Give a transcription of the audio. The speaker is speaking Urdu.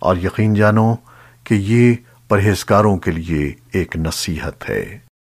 اور یقین جانو کہ یہ پرہیزگاروں کے لیے ایک نصیحت ہے۔